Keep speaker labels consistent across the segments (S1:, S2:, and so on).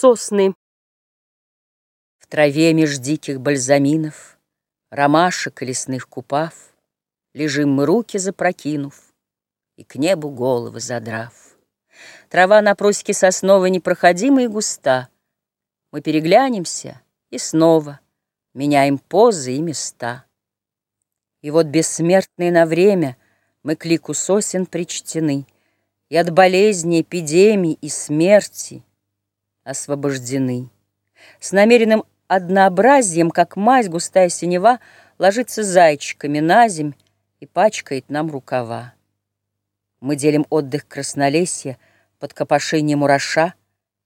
S1: сосны.
S2: В траве меж диких бальзаминов, Ромашек и лесных купав, Лежим мы руки запрокинув И к небу головы задрав. Трава на просеке сосновой Непроходима и густа. Мы переглянемся и снова Меняем позы и места. И вот бессмертные на время Мы к лику сосен причтены, И от болезни, эпидемий и смерти освобождены. С намеренным однообразием, как мазь густая синева, Ложится зайчиками на земь И пачкает нам рукава. Мы делим отдых краснолесья Под копошение мураша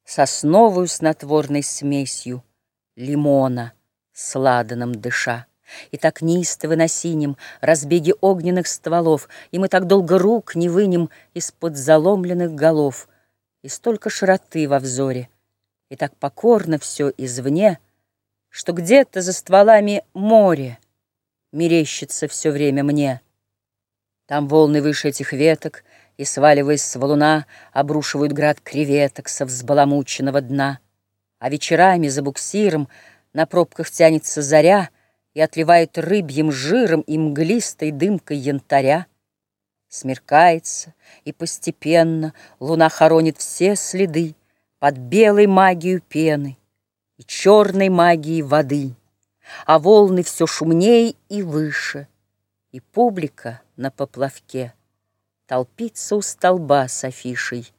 S2: Сосновую снотворной смесью Лимона, сладаном дыша. И так неистово на синем Разбеги огненных стволов, И мы так долго рук не вынем Из-под заломленных голов, И столько широты во взоре, И так покорно все извне, Что где-то за стволами море Мерещится все время мне. Там волны выше этих веток, И, сваливаясь с валуна, Обрушивают град креветок Со взбаламученного дна. А вечерами за буксиром На пробках тянется заря — и отливает рыбьим жиром и мглистой дымкой янтаря. Смеркается, и постепенно луна хоронит все следы под белой магией пены и черной магией воды, а волны все шумнее и выше, и публика на поплавке толпится у столба с афишей,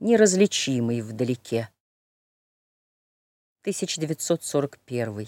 S2: неразличимой вдалеке. 1941